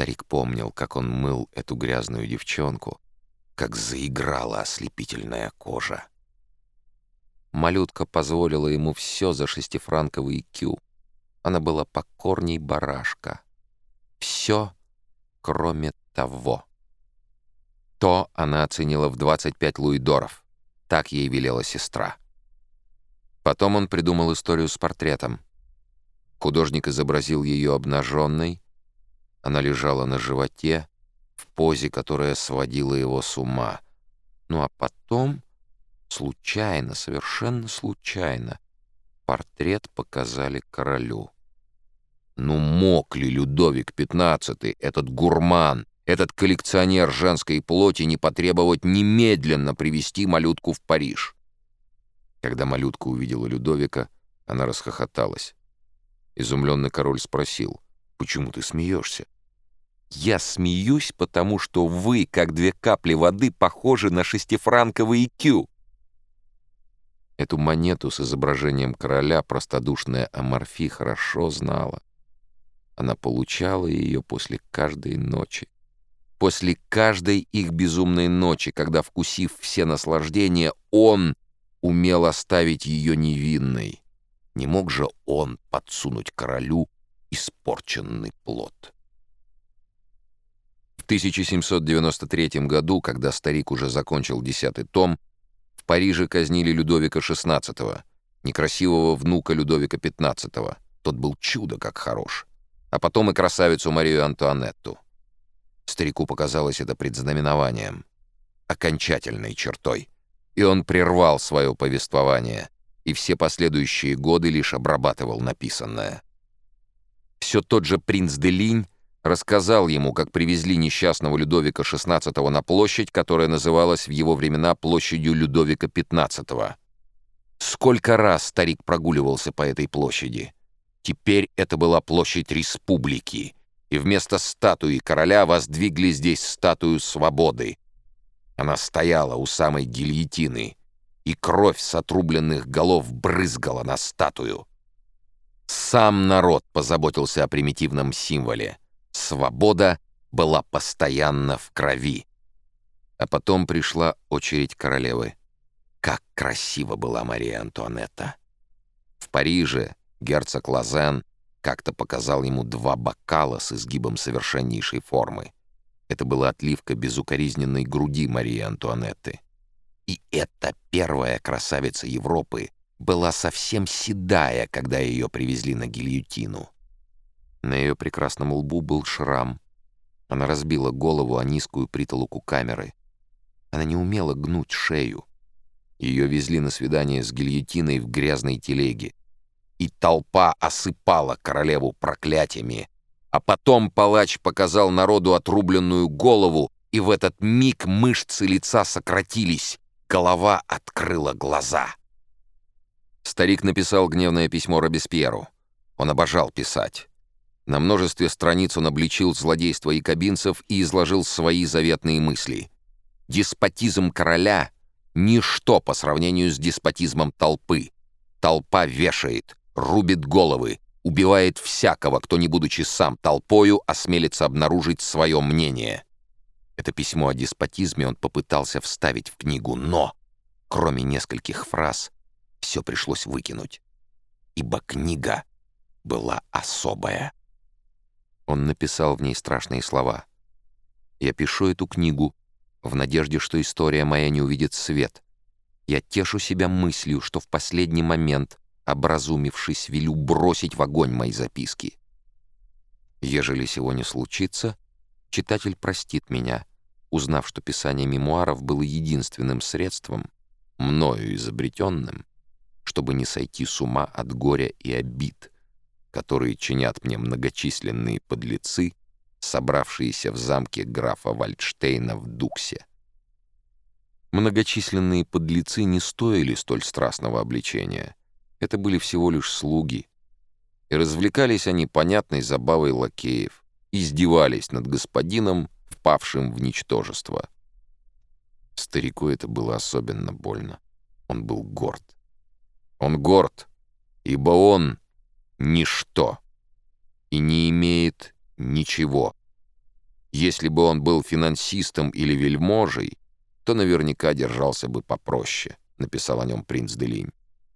Старик помнил, как он мыл эту грязную девчонку, как заиграла ослепительная кожа. Малютка позволила ему все за шестифранковый кю. Она была покорней барашка. Все, кроме того. То она оценила в 25 луидоров. Так ей велела сестра. Потом он придумал историю с портретом. Художник изобразил ее обнаженной. Она лежала на животе, в позе, которая сводила его с ума. Ну а потом, случайно, совершенно случайно, портрет показали королю. Ну мог ли Людовик XV, этот гурман, этот коллекционер женской плоти, не потребовать немедленно привести малютку в Париж? Когда малютка увидела Людовика, она расхохоталась. Изумленный король спросил, «Почему ты смеешься?» «Я смеюсь, потому что вы, как две капли воды, похожи на шестифранковые кю». Эту монету с изображением короля простодушная Аморфи хорошо знала. Она получала ее после каждой ночи. После каждой их безумной ночи, когда, вкусив все наслаждения, он умел оставить ее невинной. Не мог же он подсунуть королю испорченный плод. В 1793 году, когда старик уже закончил десятый том, в Париже казнили Людовика XVI, некрасивого внука Людовика XV. Тот был чудо как хорош. А потом и красавицу Марию Антуанетту. Старику показалось это предзнаменованием, окончательной чертой. И он прервал свое повествование — и все последующие годы лишь обрабатывал написанное. Все тот же принц де Линь рассказал ему, как привезли несчастного Людовика XVI на площадь, которая называлась в его времена площадью Людовика XV. Сколько раз старик прогуливался по этой площади. Теперь это была площадь республики, и вместо статуи короля воздвигли здесь статую свободы. Она стояла у самой гильотины — и кровь с отрубленных голов брызгала на статую. Сам народ позаботился о примитивном символе. Свобода была постоянно в крови. А потом пришла очередь королевы. Как красиво была Мария Антуанетта. В Париже герцог Лазен как-то показал ему два бокала с изгибом совершеннейшей формы. Это была отливка безукоризненной груди Марии Антуанетты. И эта первая красавица Европы была совсем седая, когда ее привезли на гильотину. На ее прекрасном лбу был шрам. Она разбила голову о низкую притолоку камеры. Она не умела гнуть шею. Ее везли на свидание с гильотиной в грязной телеге. И толпа осыпала королеву проклятиями. А потом палач показал народу отрубленную голову, и в этот миг мышцы лица сократились, Голова открыла глаза. Старик написал гневное письмо Робеспьеру. Он обожал писать. На множестве страниц он обличил злодейство якобинцев и изложил свои заветные мысли. Деспотизм короля — ничто по сравнению с деспотизмом толпы. Толпа вешает, рубит головы, убивает всякого, кто, не будучи сам толпою, осмелится обнаружить свое мнение. Это письмо о деспотизме он попытался вставить в книгу, но, кроме нескольких фраз, все пришлось выкинуть, ибо книга была особая. Он написал в ней страшные слова. «Я пишу эту книгу в надежде, что история моя не увидит свет. Я тешу себя мыслью, что в последний момент, образумившись, велю бросить в огонь мои записки. Ежели сего не случится, читатель простит меня» узнав, что писание мемуаров было единственным средством, мною изобретенным, чтобы не сойти с ума от горя и обид, которые чинят мне многочисленные подлецы, собравшиеся в замке графа Вальдштейна в Дуксе. Многочисленные подлецы не стоили столь страстного обличения. Это были всего лишь слуги. И развлекались они понятной забавой лакеев, издевались над господином, впавшим в ничтожество. Старику это было особенно больно. Он был горд. Он горд, ибо он — ничто и не имеет ничего, Если бы он был финансистом или вельможей, то наверняка держался бы попроще, написал о нем принц Делинь.